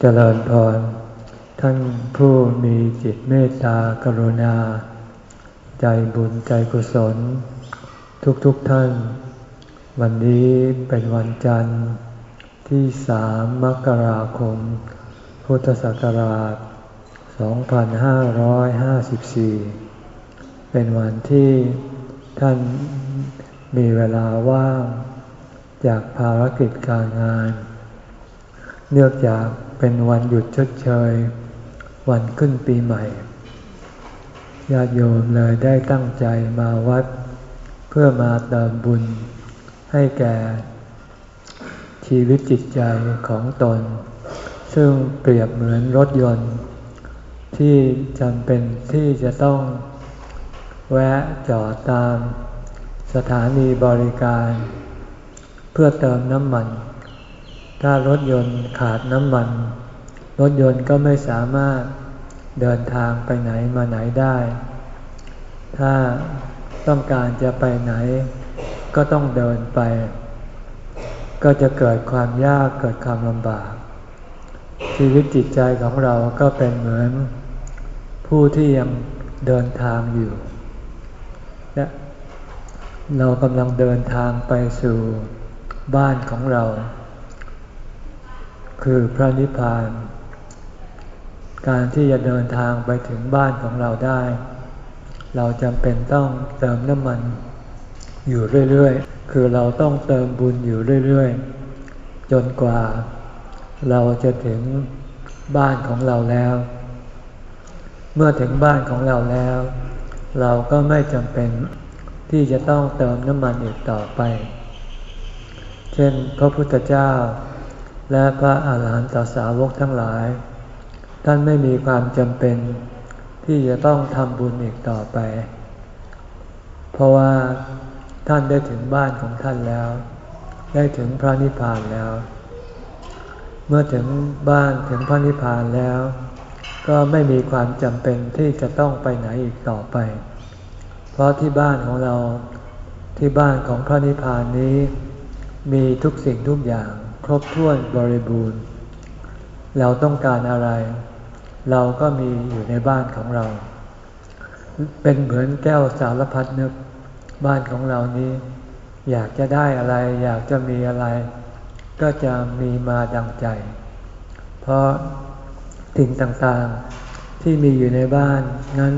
เจริญพร ท่านผู้มีจิตเมตตากรุณา ใจบุญใจกุศล ทุกๆทท่าน วันนี้เป็นวันจันทร์ที่สามมกราคม พุทธศักราช 2554 เป็นวันที่ท่านมีเวลาว่าง จากภารกิจการงาน เนื่องจาก เป็นวันหยุดชดเชย วันขึ้นปีใหม่ ญาติโยมเลยได้ตั้งใจมาวัด เพื่อมาเติมบุญ ให้แก่ ชีวิตจิตใจของตน ซึ่งเปรียบเหมือนรถยนต์ ที่จำเป็นที่จะต้อง แวะจอดตาม สถานีบริการ เพื่อเติมน้ำมัน ถ้ารถยนต์ขาดน้ำมัน รถยนต์ก็ไม่สามารถเดินทางไปไหนมาไหนได้ ถ้าต้องการจะไปไหน ก็ต้องเดินไป ก็จะเกิดความยากเกิดความลำบาก ชีวิตจิตใจของเราก็เป็นเหมือน ผู้ที่ยังเดินทางอยู่ และเรากำลังเดินทางไปสู่บ้านของเรา คือพระนิพพาน การที่จะเดินทางไปถึงบ้านของเราได้ เราจำเป็นต้องเติมน้ำมันอยู่เรื่อยๆ คือเราต้องเติมบุญอยู่เรื่อยๆ จนกว่าเราจะถึงบ้านของเราแล้ว เมื่อถึงบ้านของเราแล้ว เราก็ไม่จำเป็นที่จะต้องเติมน้ำมันอีกต่อไป เช่น พระพุทธเจ้า และพระอาหารหันตสาวกทั้งหลาย ท่านไม่มีความจำเป็น ที่จะต้องทำบุญอีกต่อไป เพราะว่าท่านได้ถึงบ้านของท่านแล้ว ได้ถึงพระนิพพานแล้ว เมื่อถึงบ้านถึงพระนิพพานแล้ว ก็ไม่มีความจำเป็นที่จะต้องไปไหนอีกต่อไป เพราะที่บ้านของเราที่บ้านของพระนิพพานนี้ มีทุกสิ่งทุกอย่าง ครบถ้วนบริบูรณ์ เราต้องการอะไร เราก็มีอยู่ในบ้านของเรา เป็นเหมือนแก้วสารพัดนึกบ้านของเรานี้ อยากจะได้อะไร อยากจะมีอะไร ก็จะมีมาดังใจ เพราะสิ่งต่างๆที่มีอยู่ในบ้านนั้น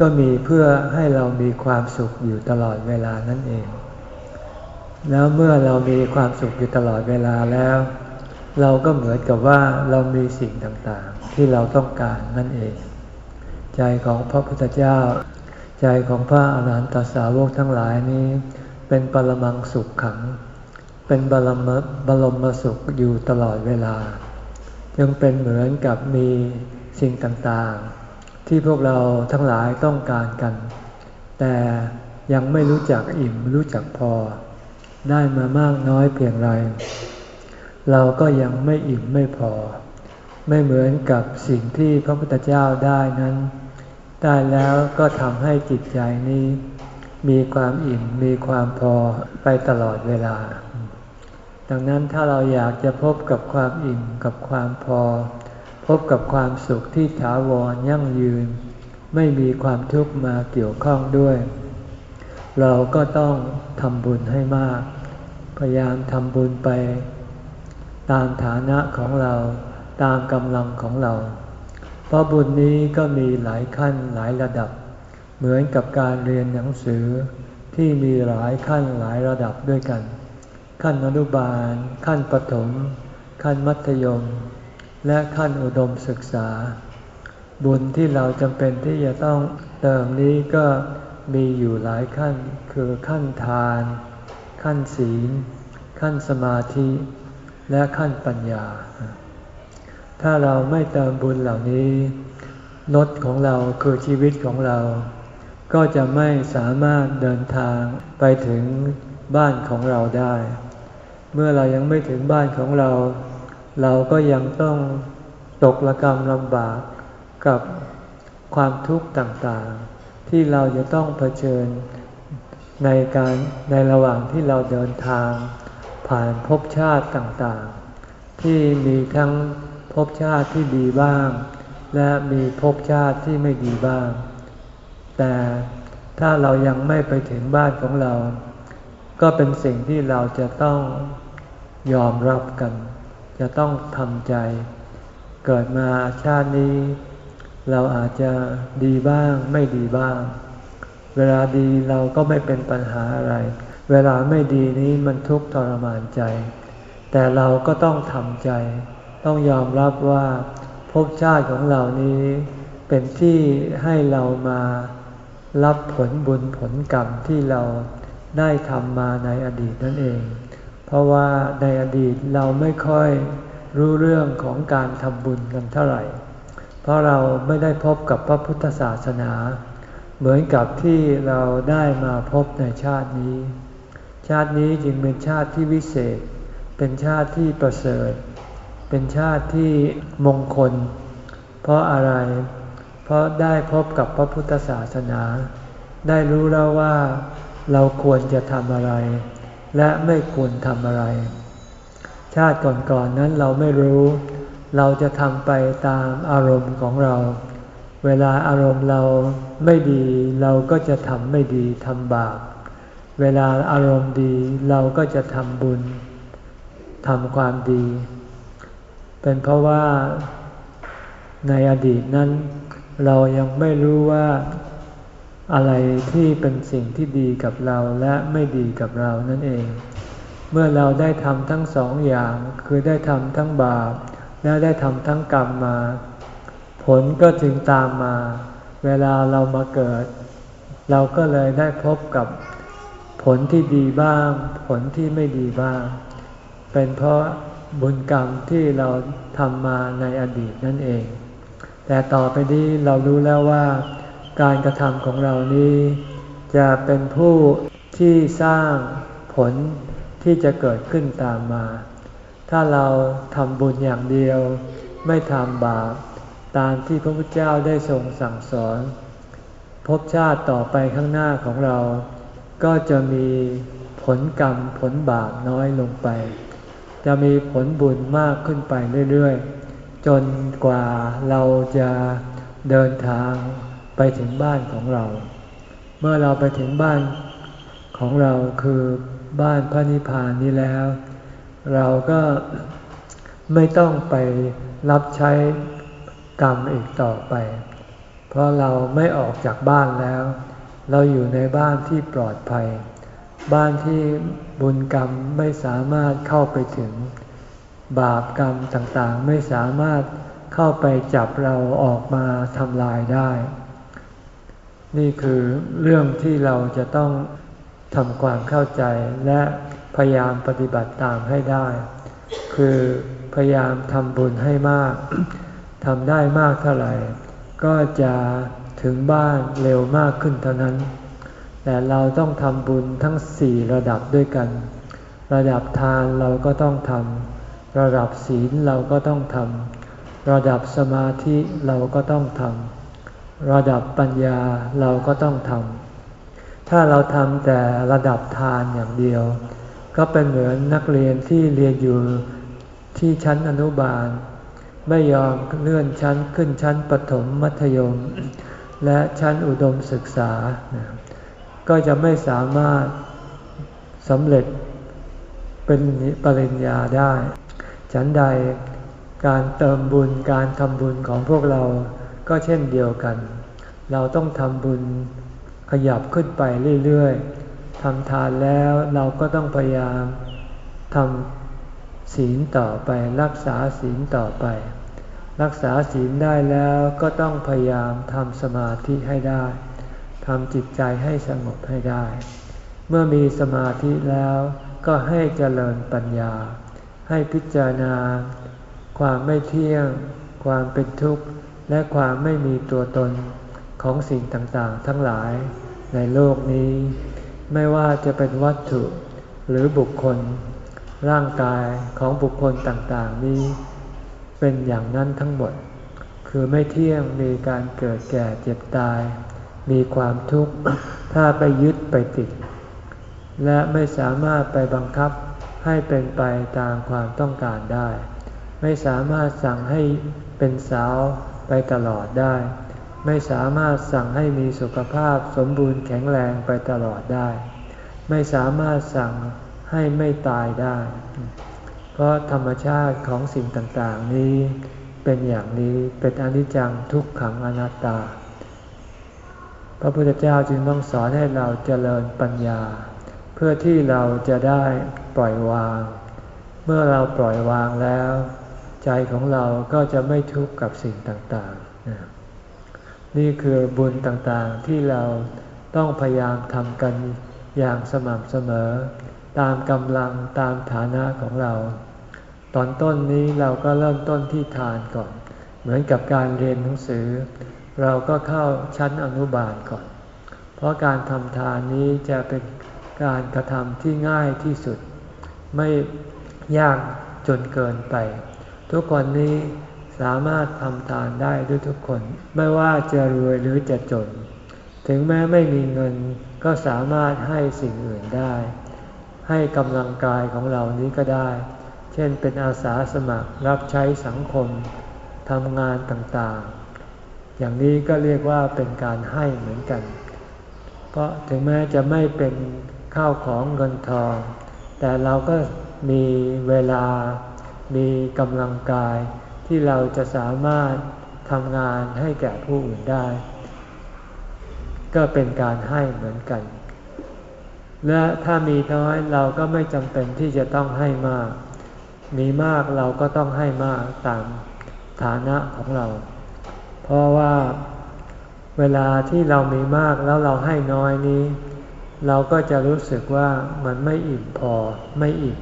ก็มีเพื่อให้เรามีความสุขอยู่ตลอดเวลานั่นเอง แล้วเมื่อเรามีความสุขอยู่ตลอดเวลาแล้ว เราก็เหมือนกับว่าเรามีสิ่งต่างๆ ที่เราต้องการนั่นเอง ใจของพระพุทธเจ้า ใจของพระอรหันตสาวกทั้งหลายนี้ เป็นปรมังสุขขัง เป็นบรมบรมสุขอยู่ตลอดเวลายังเป็นเหมือนกับมีสิ่งต่างๆ ที่พวกเราทั้งหลายต้องการกัน แต่ยังไม่รู้จักอิ่มรู้จักพอ ได้มามากน้อยเพียงไร เราก็ยังไม่อิ่มไม่พอ ไม่เหมือนกับสิ่งที่พระพุทธเจ้าได้นั้น ได้แล้วก็ทำให้จิตใจนี้ มีความอิ่มมีความพอไปตลอดเวลา ดังนั้นถ้าเราอยากจะพบกับความอิ่มกับความพอ พบกับความสุขที่ถาวรยั่งยืน ไม่มีความทุกข์มาเกี่ยวข้องด้วย เราก็ต้องทำบุญให้มาก พยายามทำบุญไป ตามฐานะของเราตามกำลังของเรา เพราะบุญนี้ก็มีหลายขั้นหลายระดับ เหมือนกับการเรียนหนังสือที่มีหลายขั้นหลายระดับด้วยกัน ขั้นอนุบาล ขั้นประถม ขั้นมัธยม และขั้นอุดมศึกษา บุญที่เราจำเป็นที่จะต้องเติมนี้ก็ มีอยู่หลายขั้นคือขั้นทาน ขั้นศีล ขั้นสมาธิ และขั้นปัญญา ถ้าเราไม่เติมบุญเหล่านี้รถของเราคือชีวิตของเรา ก็จะไม่สามารถเดินทางไปถึงบ้านของเราได้ เมื่อเรายังไม่ถึงบ้านของเรา เราก็ยังต้องตกระกรรมลำบากกับความทุกข์ต่างๆ ที่เราจะต้องเผชิญในการในระหว่างที่เราเดินทาง ผ่านภพชาติต่างๆ ที่มีทั้งภพชาติที่ดีบ้าง และมีภพชาติที่ไม่ดีบ้าง แต่ถ้าเรายังไม่ไปถึงบ้านของเรา ก็เป็นสิ่งที่เราจะต้องยอมรับกัน จะต้องทำใจ เกิดมาชาตินี้ เราอาจจะดีบ้างไม่ดีบ้าง เวลาดีเราก็ไม่เป็นปัญหาอะไร เวลาไม่ดีนี้มันทุกข์ทรมานใจ แต่เราก็ต้องทำใจ ต้องยอมรับว่าภพชาติของเรานี้เป็นที่ให้เรามารับผลบุญผลกรรมที่เราได้ทำมาในอดีตนั่นเอง เพราะว่าในอดีตเราไม่ค่อยรู้เรื่องของการทำบุญกันเท่าไหร่ เพราะเราไม่ได้พบกับพระพุทธศาสนา เหมือนกับที่เราได้มาพบในชาตินี้ ชาตินี้จึงเป็นชาติที่วิเศษ เป็นชาติที่ประเสริฐ เป็นชาติที่มงคล เพราะอะไร เพราะได้พบกับพระพุทธศาสนา ได้รู้แล้วว่าเราควรจะทำอะไร และไม่ควรทำอะไร ชาติก่อนๆนนั้นเราไม่รู้ เราจะทำไปตามอารมณ์ของเรา เวลาอารมณ์เราไม่ดีเราก็จะทำไม่ดีทำบาป เวลาอารมณ์ดีเราก็จะทำบุญทำความดี เป็นเพราะว่าในอดีตนั้น เรายังไม่รู้ว่าอะไรที่เป็นสิ่งที่ดีกับเราและไม่ดีกับเรานั่นเอง เมื่อเราได้ทำทั้งสองอย่างคือได้ทำทั้งบาป และได้ทำทั้งกรรมมา ผลก็จึงตามมา เวลาเรามาเกิด เราก็เลยได้พบกับผลที่ดีบ้าง ผลที่ไม่ดีบ้าง เป็นเพราะบุญกรรมที่เราทำมาในอดีตนั่นเอง แต่ต่อไปนี้เรารู้แล้วว่าการกระทำของเรานี้ จะเป็นผู้ที่สร้างผลที่จะเกิดขึ้นตามมา ถ้าเราทำบุญอย่างเดียว ไม่ทำบาปตามที่พระพุทธเจ้าได้ทรงสั่งสอนพบชาติต่อไปข้างหน้าของเรา ก็จะมีผลกรรมผลบาปน้อยลงไป จะมีผลบุญมากขึ้นไปเรื่อยๆ จนกว่าเราจะเดินทางไปถึงบ้านของเรา เมื่อเราไปถึงบ้านของเราคือบ้านพระนิพพานนี้แล้ว เราก็ไม่ต้องไปรับใช้กรรมอีกต่อไป เพราะเราไม่ออกจากบ้านแล้ว เราอยู่ในบ้านที่ปลอดภัย บ้านที่บุญกรรมไม่สามารถเข้าไปถึง บาปกรรมต่างๆ ไม่สามารถเข้าไปจับเราออกมาทำลายได้ นี่คือเรื่องที่เราจะต้องทำความเข้าใจและ พยายามปฏิบัติตามให้ได้ คือพยายามทำบุญให้มากทำได้มากเท่าไหร่ ก็จะถึงบ้านเร็วมากขึ้นเท่านั้น แต่เราต้องทำบุญทั้งสี่ระดับด้วยกัน ระดับทานเราก็ต้องทำระดับศีลเราก็ต้องทำระดับสมาธิเราก็ต้องทำระดับปัญญาเราก็ต้องทำถ้าเราทำแต่ระดับทานอย่างเดียว ก็เป็นเหมือนนักเรียนที่เรียนอยู่ที่ชั้นอนุบาล ไม่ยอมเลื่อนชั้นขึ้นชั้นปฐมมัธยม และชั้นอุดมศึกษา ก็จะไม่สามารถสำเร็จเป็นปริญญาได้ ฉันใดการเติมบุญการทำบุญของพวกเราก็เช่นเดียวกัน เราต้องทำบุญขยับขึ้นไปเรื่อยๆ ทำทานแล้วเราก็ต้องพยายามทำศีลต่อไป รักษาศีลต่อไป รักษาศีลได้แล้วก็ต้องพยายามทำสมาธิให้ได้ทำจิตใจให้สงบให้ได้ เมื่อมีสมาธิแล้วก็ให้เจริญปัญญา ให้พิจารณา ความไม่เที่ยง ความเป็นทุกข์ และความไม่มีตัวตนของสิ่งต่างๆ ทั้งหลายในโลกนี้ ไม่ว่าจะเป็นวัตถุหรือบุคคล ร่างกายของบุคคลต่างๆนี้ เป็นอย่างนั้นทั้งหมด คือไม่เที่ยงมีการเกิดแก่เจ็บตาย มีความทุกข์ถ้าไปยึดไปติด และไม่สามารถไปบังคับให้เป็นไปตามความต้องการได้ ไม่สามารถสั่งให้เป็นสาวไปตลอดได้ ไม่สามารถสั่งให้มีสุขภาพสมบูรณ์แข็งแรงไปตลอดได้ ไม่สามารถสั่งให้ไม่ตายได้ เพราะธรรมชาติของสิ่งต่างๆ นี้เป็นอย่างนี้เป็นอนิจจังทุกขังอนัตตา พระพุทธเจ้าจึงต้องสอนให้เราเจริญปัญญา เพื่อที่เราจะได้ปล่อยวาง เมื่อเราปล่อยวางแล้ว ใจของเราก็จะไม่ทุกข์กับสิ่งต่างๆ นี่คือบุญต่างๆที่เราต้องพยายามทำกันอย่างสม่ำเสมอ ตามกำลังตามฐานะของเรา ตอนต้นนี้เราก็เริ่มต้นที่ทานก่อน เหมือนกับการเรียนหนังสือ เราก็เข้าชั้นอนุบาลก่อน เพราะการทำทานนี้จะเป็นการกระทำที่ง่ายที่สุด ไม่ยากจนเกินไป ทุกคนนี้ สามารถทำทานได้ด้วยทุกคน ไม่ว่าจะรวยหรือจะจน ถึงแม้ไม่มีเงินก็สามารถให้สิ่งอื่นได้ ให้กำลังกายของเรานี้ก็ได้ เช่นเป็นอาสาสมัครรับใช้สังคมทำงานต่างๆ อย่างนี้ก็เรียกว่าเป็นการให้เหมือนกัน เพราะถึงแม้จะไม่เป็นข้าวของเงินทอง แต่เราก็มีเวลา มีกำลังกาย ที่เราจะสามารถทำงานให้แก่ผู้อื่นได้ ก็เป็นการให้เหมือนกัน และถ้ามีน้อยเราก็ไม่จำเป็นที่จะต้องให้มาก มีมากเราก็ต้องให้มากตามฐานะของเรา เพราะว่าเวลาที่เรามีมากแล้วเราให้น้อยนี้ เราก็จะรู้สึกว่ามันไม่อิ่มพอไม่อิ่ม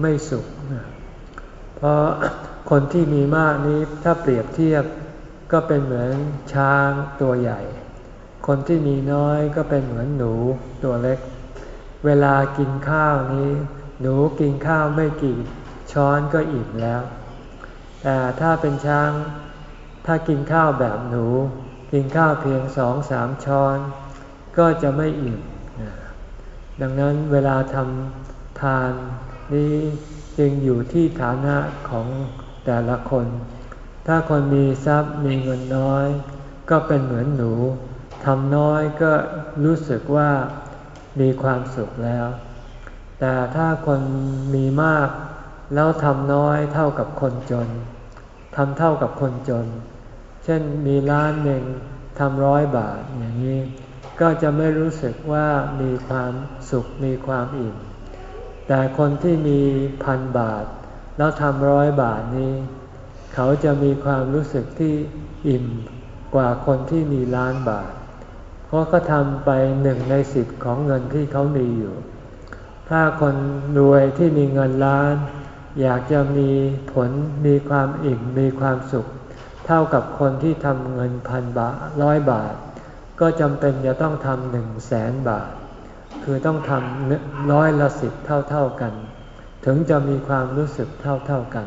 ไม่สุข เพราะ คนที่มีมากนี้ถ้าเปรียบเทียบก็เป็นเหมือนช้างตัวใหญ่ คนที่มีน้อยก็เป็นเหมือนหนูตัวเล็ก เวลากินข้าวนี้ หนูกินข้าวไม่กี่ช้อนก็อิ่มแล้ว แต่ถ้าเป็นช้าง ถ้ากินข้าวแบบหนู กินข้าวเพียงสองสามช้อน ก็จะไม่อิ่ม ดังนั้นเวลาทำทานนี้จึงอยู่ที่ฐานะของ แต่ละคน ถ้าคนมีทรัพย์มีเงินน้อย ก็เป็นเหมือนหนูทำน้อยก็รู้สึกว่ามีความสุขแล้ว แต่ถ้าคนมีมากแล้วทำน้อยเท่ากับคนจนทำเท่ากับคนจน เช่นมีล้านหนึ่งทำร้อยบาทอย่างนี้ ก็จะไม่รู้สึกว่ามีความสุขมีความอิ่ม แต่คนที่มีพันบาท แล้วทำร้อยบาทนี้ เขาจะมีความรู้สึกที่อิ่มกว่าคนที่มีล้านบาท เพราะเขาทำไปหนึ่งในสิบของเงินที่เขามีอยู่ ถ้าคนรวยที่มีเงินล้าน อยากจะมีผลมีความอิ่มมีความสุข เท่ากับคนที่ทำเงินพันบาทร้อยบาท ก็จำเป็นจะต้องทำหนึ่งแสนบาท คือต้องทำร้อยละสิบเท่าๆกัน ถึงจะมีความรู้สึกเท่าๆกัน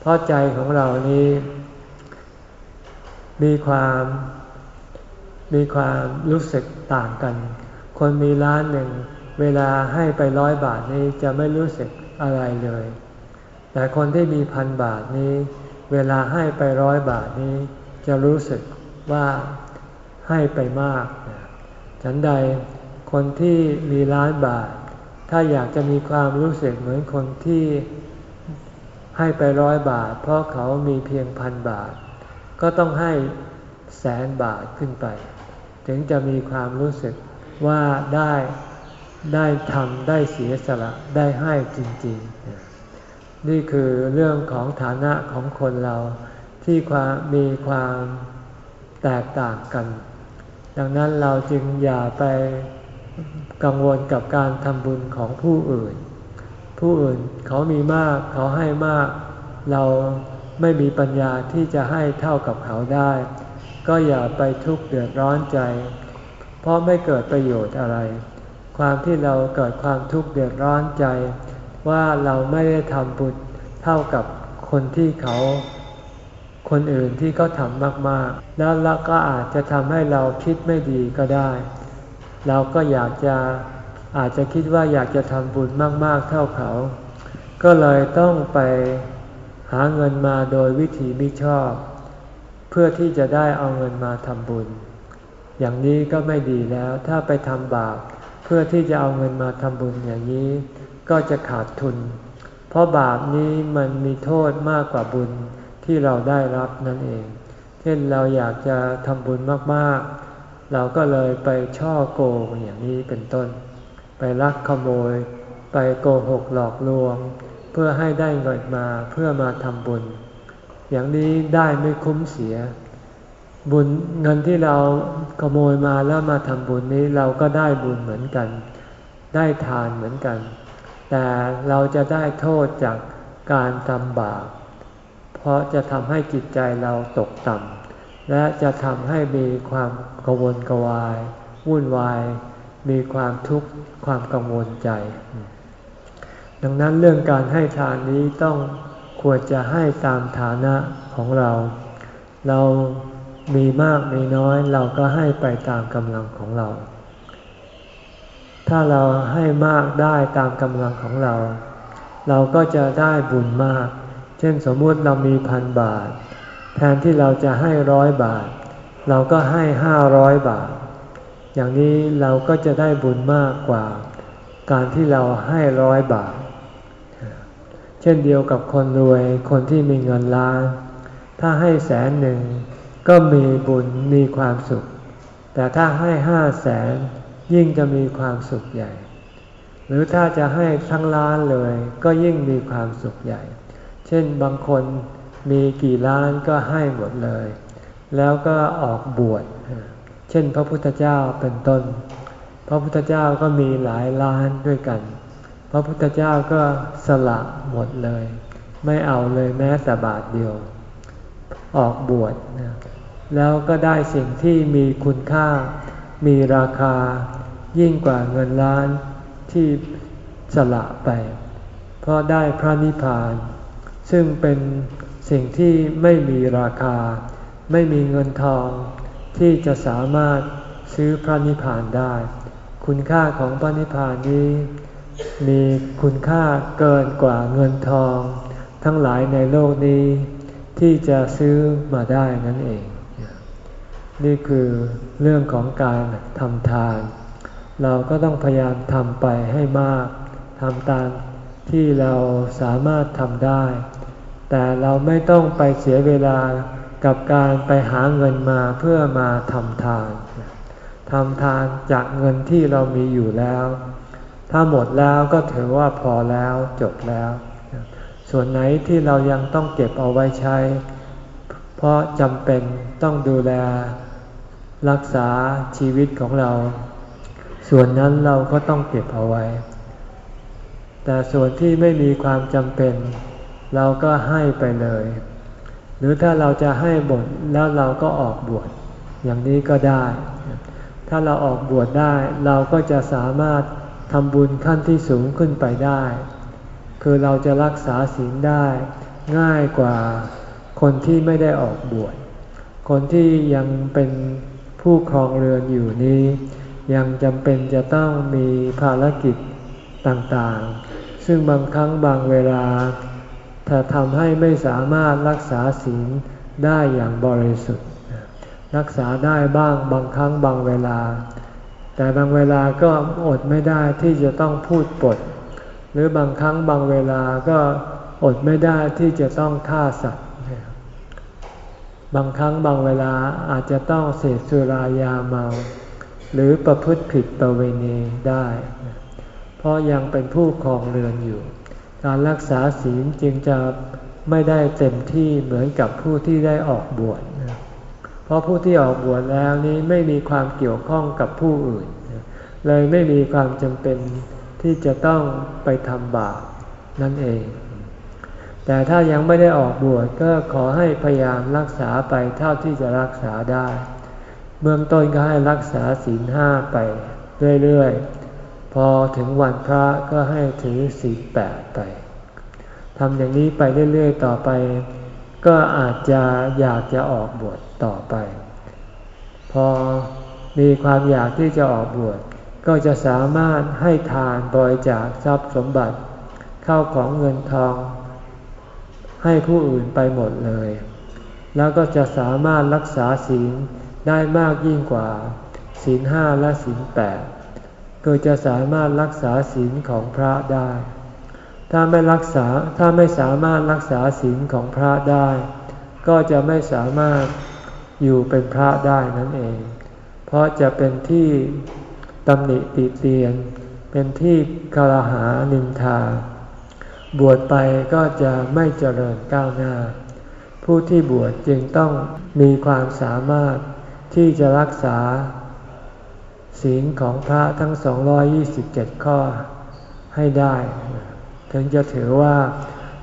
เพราะใจของเรานี้ มีความ มีความรู้สึกต่างกัน คนมีล้านหนึ่งเวลาให้ไปร้อยบาทนี้จะไม่รู้สึกอะไรเลย แต่คนที่มีพันบาทนี้ เวลาให้ไปร้อยบาทนี้ จะรู้สึกว่าให้ไปมาก ฉันใดคนที่มีล้านบาท ถ้าอยากจะมีความรู้สึกเหมือนคนที่ให้ไปร้อยบาท เพราะเขามีเพียงพันบาท ก็ต้องให้แสนบาทขึ้นไป ถึงจะมีความรู้สึกว่าได้ได้ทำได้เสียสละได้ให้จริง ๆ นี่คือเรื่องของฐานะของคนเราที่ความมีความแตกต่างกัน ดังนั้นเราจึงอย่าไป กังวลกับการทำบุญของผู้อื่น ผู้อื่นเขามีมากเขาให้มาก เราไม่มีปัญญาที่จะให้เท่ากับเขาได้ ก็อย่าไปทุกข์เดือดร้อนใจ เพราะไม่เกิดประโยชน์อะไร ความที่เราเกิดความทุกข์เดือดร้อนใจ ว่าเราไม่ได้ทำบุญเท่ากับคนที่เขา คนอื่นที่เขาทำมากๆ แล้วเราก็อาจจะทำให้เราคิดไม่ดีก็ได้ เราก็อยากจะอาจจะคิดว่าอยากจะทำบุญมาก ๆ เท่าเขา ก็เลยต้องไปหาเงินมาโดยวิธีมิชอบ เพื่อที่จะได้เอาเงินมาทำบุญ อย่างนี้ก็ไม่ดีแล้ว ถ้าไปทำบาปเพื่อที่จะเอาเงินมาทำบุญอย่างนี้ ก็จะขาดทุน เพราะบาปนี้มันมีโทษมากกว่าบุญที่เราได้รับนั่นเอง เช่นเราอยากจะทำบุญมาก ๆ เราก็เลยไปช่อโกงอย่างนี้เป็นต้น ไปลักขโมย ไปโกหกหลอกลวง เพื่อให้ได้เงินมาเพื่อมาทำบุญ อย่างนี้ได้ไม่คุ้มเสีย บุญเงินที่เราขโมยมาแล้วมาทำบุญนี้เราก็ได้บุญเหมือนกัน ได้ทานเหมือนกัน แต่เราจะได้โทษจากการทำบาปเพราะจะทำให้จิตใจเราตกต่ำ และจะทำให้มีความกวนกวาย วุ่นวาย มีความทุกข์ความกังวลใจ ดังนั้นเรื่องการให้ทานนี้ต้องควรจะให้ตามฐานะของเรา เรามีมากมีน้อยเราก็ให้ไปตามกำลังของเรา ถ้าเราให้มากได้ตามกำลังของเรา เราก็จะได้บุญมาก เช่นสมมติเรามีพันบาท แทนที่เราจะให้ร้อยบาท เราก็ให้ห้าร้อยบาท อย่างนี้เราก็จะได้บุญมากกว่า การที่เราให้ร้อยบาท เช่นเดียวกับคนรวยคนที่มีเงินล้าน ถ้าให้แสนหนึ่งก็มีบุญมีความสุข แต่ถ้าให้ห้าแสนยิ่งจะมีความสุขใหญ่ หรือถ้าจะให้ทั้งล้านเลยก็ยิ่งมีความสุขใหญ่ เช่นบางคน มีกี่ล้านก็ให้หมดเลย แล้วก็ออกบวช เช่นพระพุทธเจ้าเป็นต้น พระพุทธเจ้าก็มีหลายล้านด้วยกัน พระพุทธเจ้าก็สละหมดเลย ไม่เอาเลยแม้แต่บาทเดียว ออกบวชแล้วก็ได้สิ่งที่มีคุณค่า มีราคายิ่งกว่าเงินล้านที่สละไป เพราะได้พระนิพพาน ซึ่งเป็น สิ่งที่ไม่มีราคา ไม่มีเงินทอง ที่จะสามารถซื้อพระนิพพานได้ คุณค่าของพระนิพพานนี้ มีคุณค่าเกินกว่าเงินทอง ทั้งหลายในโลกนี้ ที่จะซื้อมาได้นั่นเอง นี่คือเรื่องของการทำทาน เราก็ต้องพยายามทำไปให้มากทำตามที่เราสามารถทำได้ แต่เราไม่ต้องไปเสียเวลากับการไปหาเงินมาเพื่อมาทำทานทำทานจากเงินที่เรามีอยู่แล้ว ถ้าหมดแล้วก็ถือว่าพอแล้วจบแล้ว ส่วนไหนที่เรายังต้องเก็บเอาไว้ใช้ เพราะจำเป็นต้องดูแลรักษาชีวิตของเรา ส่วนนั้นเราก็ต้องเก็บเอาไว้ แต่ส่วนที่ไม่มีความจำเป็น เราก็ให้ไปเลย หรือถ้าเราจะให้บทแล้วเราก็ออกบวชอย่างนี้ก็ได้ ถ้าเราออกบวชได้ เราก็จะสามารถทำบุญขั้นที่สูงขึ้นไปได้ คือเราจะรักษาศีลได้ง่ายกว่าคนที่ไม่ได้ออกบวช คนที่ยังเป็นผู้ครองเรือนอยู่นี้ ยังจำเป็นจะต้องมีภารกิจต่างๆ ซึ่งบางครั้งบางเวลา ถ้าทำให้ไม่สามารถรักษาศีลได้อย่างบริสุทธิ์ รักษาได้บ้างบางครั้งบางเวลา แต่บางเวลาก็อดไม่ได้ที่จะต้องพูดปด หรือบางครั้งบางเวลาก็อดไม่ได้ที่จะต้องฆ่าสัตว์ บางครั้งบางเวลาอาจจะต้องเสพสุรายาเมา หรือประพฤติผิดประเวณีได้ เพราะยังเป็นผู้ครองเรือนอยู่ การรักษาศีลจึงจะไม่ได้เต็มที่เหมือนกับผู้ที่ได้ออกบวชเพราะผู้ที่ออกบวชแล้วนี้ไม่มีความเกี่ยวข้องกับผู้อื่น เลยไม่มีความจำเป็นที่จะต้องไปทำบาปนั่นเอง แต่ถ้ายังไม่ได้ออกบวชก็ขอให้พยายามรักษาไปเท่าที่จะรักษาได้ เบื้องต้นก็ให้รักษาศีลห้าไปเรื่อยๆ พอถึงวันพระก็ให้ถือศีลแปดไปทำอย่างนี้ไปเรื่อยๆต่อไป ก็อาจจะอยากจะออกบวชต่อไป พอมีความอยากที่จะออกบวชก็จะสามารถให้ทานบริจาคทรัพย์สมบัติ เข้าของเงินทอง ให้ผู้อื่นไปหมดเลย แล้วก็จะสามารถรักษาศีลได้มากยิ่งกว่าศีลห้าและศีลแปด คือจะสามารถรักษาศีลของพระได้ ถ้าไม่รักษาถ้าไม่สามารถรักษาศีลของพระได้ ก็จะไม่สามารถอยู่เป็นพระได้นั่นเอง เพราะจะเป็นที่ตำหนิติเตียน เป็นที่คารหานินทา บวชไปก็จะไม่เจริญก้าวหน้า ผู้ที่บวชจึงต้องมีความสามารถที่จะรักษา ศีลของพระทั้ง 227 ข้อให้ได้ ถึงจะถือว่า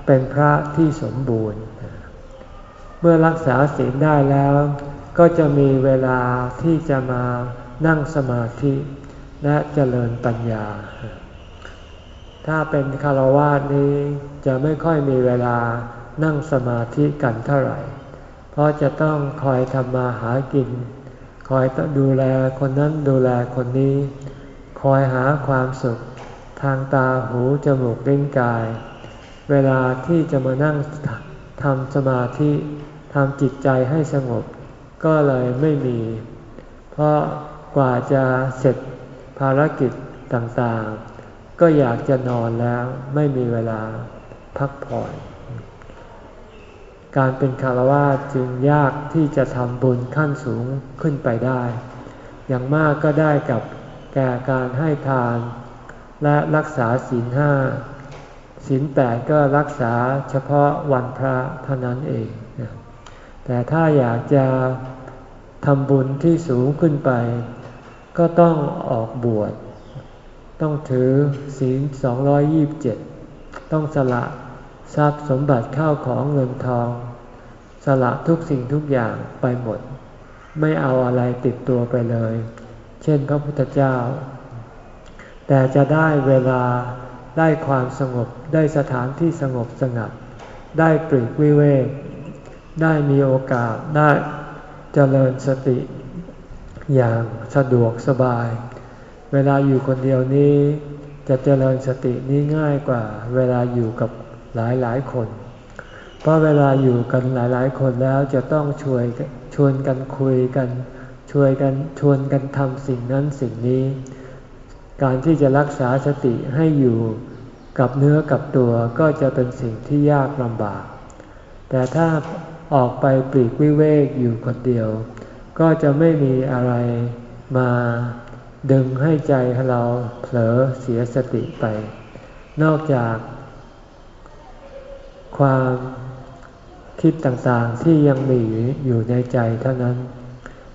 เป็นพระที่สมบูรณ์ เมื่อรักษาศีลได้แล้ว ก็จะมีเวลาที่จะมานั่งสมาธิและเจริญปัญญา ถ้าเป็นคารวาสนี้จะไม่ค่อยมีเวลานั่งสมาธิกันเท่าไหร่ เพราะจะต้องคอยทำมาหากิน คอยดูแลคนนั้นดูแลคนนี้ คอยหาความสุข ทางตาหูจมูกลิ้นกาย เวลาที่จะมานั่งทำสมาธิทำจิตใจให้สงบ ก็เลยไม่มี เพราะกว่าจะเสร็จภารกิจต่างๆ ก็อยากจะนอนแล้วไม่มีเวลาพักผ่อน การเป็นคารวะจึงยากที่จะทำบุญขั้นสูงขึ้นไปได้ อย่างมากก็ได้กับแก่การให้ทาน และรักษาศีลห้าศีลแปดก็รักษาเฉพาะวันพระเท่านั้นเอง แต่ถ้าอยากจะทำบุญที่สูงขึ้นไป ก็ต้องออกบวช ต้องถือศีล 227 ต้องสละ ทรัพย์สมบัติข้าวของเงินทอง สละทุกสิ่งทุกอย่างไปหมด ไม่เอาอะไรติดตัวไปเลย เช่นพระพุทธเจ้า แต่จะได้เวลาได้ความสงบได้สถานที่สงบสงัด ได้ปรีกวิเวกได้มีโอกาสได้เจริญสติอย่างสะดวกสบาย เวลาอยู่คนเดียวนี้จะเจริญสตินี้ง่ายกว่า เวลาอยู่กับ หลายหลายคน เพราะเวลาอยู่กันหลายหลายคนแล้วจะต้องชวนชวนกันคุยกันชวนกันชวนกันทำสิ่งนั้นสิ่งนี้ การที่จะรักษาสติให้อยู่กับเนื้อกับตัวก็จะเป็นสิ่งที่ยากลำบาก แต่ถ้าออกไปปลีกวิเวกอยู่คนเดียว ก็จะไม่มีอะไรมาดึงให้ใจเราเผลอเสียสติไป นอกจาก ความคิดต่างๆที่ยังมีอยู่ในใจเท่านั้น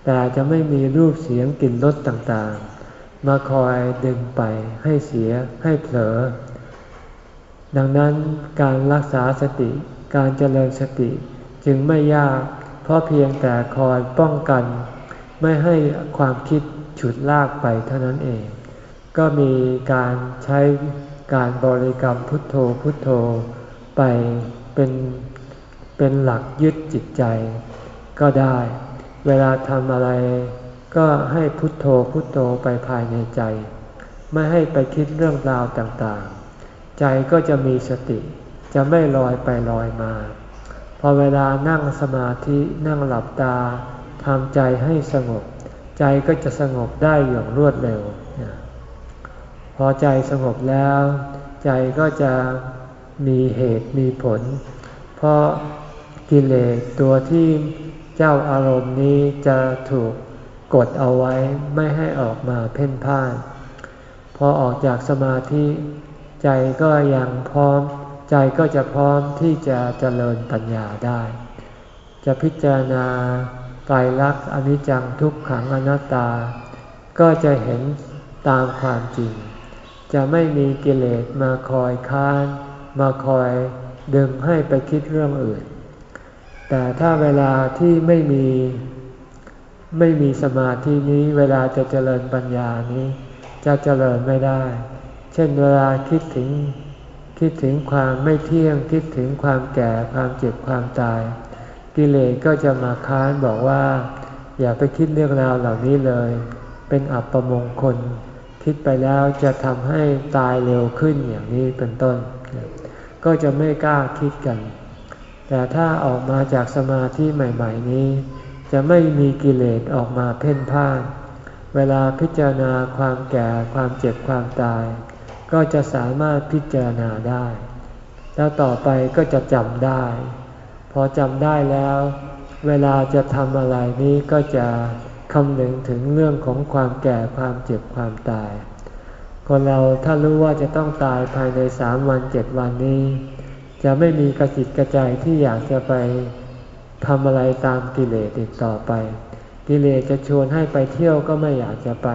แต่จะไม่มีรูปเสียงกลิ่นรสต่างๆ มาคอยดึงไปให้เสียให้เผลอ ดังนั้นการรักษาสติการเจริญสติจึงไม่ยาก เพราะเพียงแต่คอยป้องกัน ไม่ให้ความคิดฉุดลากไปเท่านั้นเอง ก็มีการใช้การบริกรรมพุทโธพุทโธ ไปเป็นเป็นหลักยึดจิตใจก็ได้ เวลาทำอะไรก็ให้พุทโธพุทโธไปภายในใจ ไม่ให้ไปคิดเรื่องราวต่างๆ ใจก็จะมีสติจะไม่ลอยไปลอยมา พอเวลานั่งสมาธินั่งหลับตาทำใจให้สงบ ใจก็จะสงบได้อย่างรวดเร็ว พอใจสงบแล้ว ใจก็จะ มีเหตุมีผล เพราะกิเลสตัวที่เจ้าอารมณ์นี้จะถูกกดเอาไว้ไม่ให้ออกมาเพ่นพ่าน พอออกจากสมาธิใจก็ยังพร้อม ใจก็จะพร้อมที่จะเจริญปัญญาได้ จะพิจารณาไตรลักษณ์อนิจจังทุกขังอนัตตา ก็จะเห็นตามความจริง จะไม่มีกิเลสมาคอยค้าน มาคอยดึงให้ไปคิดเรื่องอื่น แต่ถ้าเวลาที่ไม่มีไม่มีสมาธินี้เวลาจะเจริญปัญญานี้ จะเจริญไม่ได้ เช่นเวลาคิดถึงคิดถึงความไม่เที่ยงคิดถึงความแก่ความเจ็บความตาย กิเลสก็จะมาค้านบอกว่า อย่าไปคิดเรื่องราวเหล่านี้เลย เป็นอัปมงคล คิดไปแล้วจะทำให้ตายเร็วขึ้นอย่างนี้เป็นต้น ก็จะไม่กล้าคิดกัน แต่ถ้าออกมาจากสมาธิใหม่ ๆ นี้ จะไม่มีกิเลสออกมาเพ่นพ่าน เวลาพิจารณาความแก่ความเจ็บความตาย ก็จะสามารถพิจารณาได้ แล้วต่อไปก็จะจำได้ พอจำได้แล้ว เวลาจะทำอะไรนี้ก็จะคำนึงถึงเรื่องของความแก่ความเจ็บความตาย คนเราถ้ารู้ว่าจะต้องตายภายในสามวันเจ็ดวันนี้ จะไม่มีกระสิทธิ์กระใจที่อยากจะไปทำอะไรตามกิเลสอีกต่อไป กิเลสจะชวนให้ไปเที่ยวก็ไม่อยากจะไป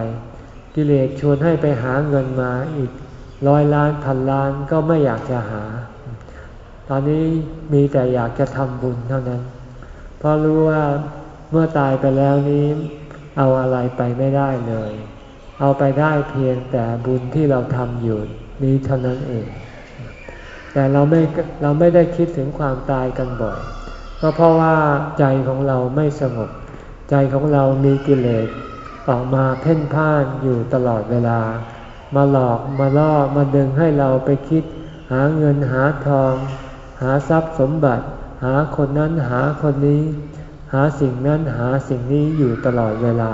กิเลสชวนให้ไปหาเงินมาอีกร้อยล้านพันล้านก็ไม่อยากจะหา ตอนนี้มีแต่อยากจะทำบุญเท่านั้น เพราะรู้ว่าเมื่อตายไปแล้วนี้ เอาอะไรไปไม่ได้เลย เอาไปได้เพียงแต่บุญที่เราทำอยู่นี้เท่านั้นเอง แต่เราไม่เราไม่ได้คิดถึงความตายกันบ่อยก็เพราะว่าใจของเราไม่สงบ ใจของเรามีกิเลสออกมาเพ่นพ่านอยู่ตลอดเวลา มาหลอกมาล่อมาดึงให้เราไปคิด หาเงินหาทอง หาทรัพย์สมบัติ หาคนนั้นหาคนนี้ หาสิ่งนั้นหาสิ่งนี้อยู่ตลอดเวลา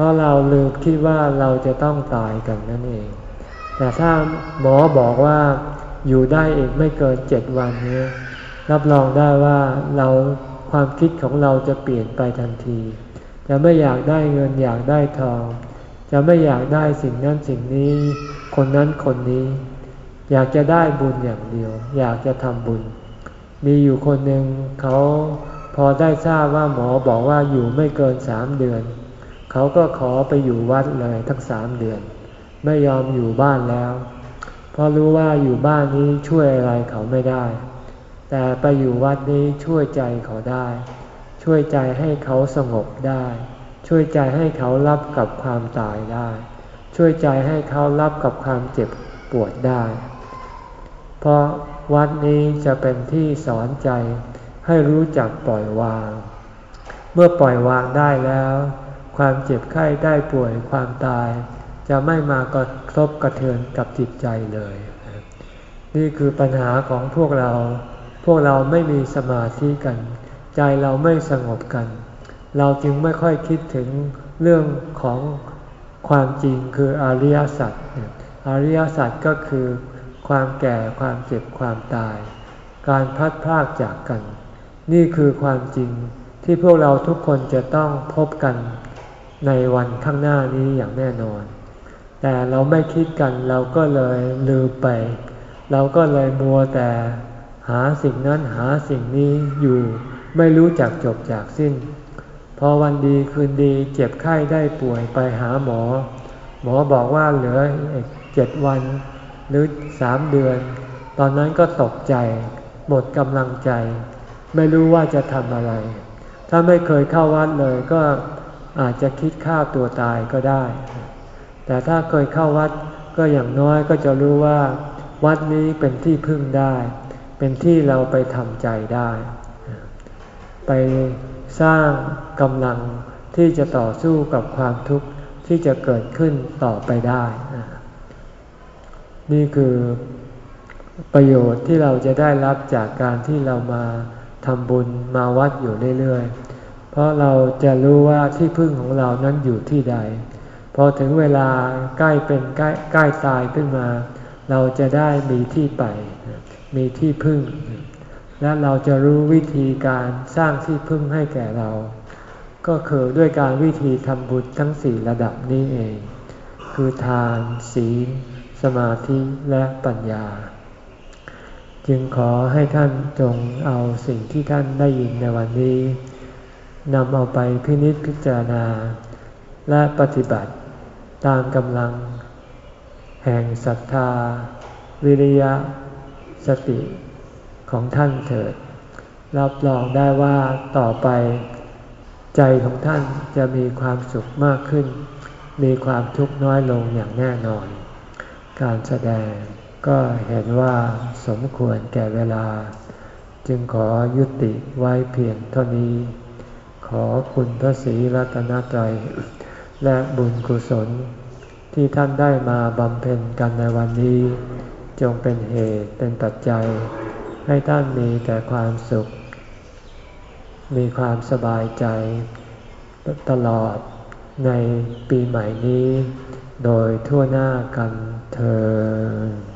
ราะเราลืมคิดว่าเราจะต้องตายกันนั่นเอง แต่ถ้าหมอบอกว่าอยู่ได้อีกไม่เกินเจ็ดวันนี้ รับรองได้ว่าเราความคิดของเราจะเปลี่ยนไปทันที จะไม่อยากได้เงินอยากได้ทอง จะไม่อยากได้สิ่งนั้นสิ่งนี้ คนนั้นคนนี้ อยากจะได้บุญอย่างเดียว อยากจะทำบุญ มีอยู่คนหนึ่งเขาพอได้ทราบว่าหมอบอกว่าอยู่ไม่เกินสามเดือนเขาก็ขอไปอยู่วัดเลยทั้งสามเดือน ไม่ยอมอยู่บ้านแล้ว เพราะรู้ว่าอยู่บ้านนี้ช่วยอะไรเขาไม่ได้ แต่ไปอยู่วัดนี้ช่วยใจเขาได้ ช่วยใจให้เขาสงบได้ ช่วยใจให้เขารับกับความตายได้ ช่วยใจให้เขารับกับความเจ็บปวดได้ เพราะวัดนี้จะเป็นที่สอนใจให้รู้จักปล่อยวาง เมื่อปล่อยวางได้แล้ว ความเจ็บไข้ได้ป่วยความตาย จะไม่มากระทบกระเทือนกับจิตใจเลย นี่คือปัญหาของพวกเรา พวกเราไม่มีสมาธิกัน ใจเราไม่สงบกัน เราจึงไม่ค่อยคิดถึงเรื่องของความจริงคืออริยสัจอริยสัจก็คือความแก่ความเจ็บความตาย การพัดพากจากกัน นี่คือความจริงที่พวกเราทุกคนจะต้องพบกัน ในวันข้างหน้านี้อย่างแน่นอน แต่เราไม่คิดกันเราก็เลยลืมไป เราก็เลยมัวแต่หาสิ่งนั้นหาสิ่งนี้อยู่ไม่รู้จักจบจากสิ้น พอวันดีคืนดีเจ็บไข้ได้ป่วยไปหาหมอ หมอบอกว่าเหลือเจ็ดวันหรือสามเดือน ตอนนั้นก็ตกใจ หมดกำลังใจ ไม่รู้ว่าจะทำอะไร ถ้าไม่เคยเข้าวัดเลยก็ อาจจะคิดฆ่าตัวตายก็ได้ แต่ถ้าเคยเข้าวัดก็อย่างน้อยก็จะรู้ว่า วัดนี้เป็นที่พึ่งได้ เป็นที่เราไปทำใจได้ ไปสร้างกำลังที่จะต่อสู้กับความทุกข์ที่จะเกิดขึ้นต่อไปได้ นี่คือประโยชน์ที่เราจะได้รับจากการที่เรามาทำบุญมาวัดอยู่เรื่อยๆ เพราะเราจะรู้ว่าที่พึ่งของเรานั้นอยู่ที่ใด พอถึงเวลาใกล้เป็นใกล้ใกล้ตายขึ้นมา เราจะได้มีที่ไป มีที่พึ่ง และเราจะรู้วิธีการสร้างที่พึ่งให้แก่เรา ก็คือด้วยการวิธีทำบุญทั้งสี่ระดับนี้เอง คือทาน ศีล สมาธิและปัญญา จึงขอให้ท่านจงเอาสิ่งที่ท่านได้ยินในวันนี้ นำเอาไปพินิจพิจารณา และปฏิบัติตามกำลัง แห่งศรัทธา วิริยะ สติของท่านเถิด รับรองได้ว่าต่อไป ใจของท่านจะมีความสุขมากขึ้น มีความทุกข์น้อยลงอย่างแน่นอน การแสดงก็เห็นว่าสมควรแก่เวลา จึงขอยุติไว้เพียงเท่านี้ ขอคุณพระศรีรัตนตรัย และบุญกุศล ที่ท่านได้มาบำเพ็ญกันในวันนี้ จงเป็นเหตุเป็นปัจจัย ให้ท่านมีแต่ความสุข มีความสบายใจ ตลอดในปีใหม่นี้ โดยทั่วหน้ากันเธอ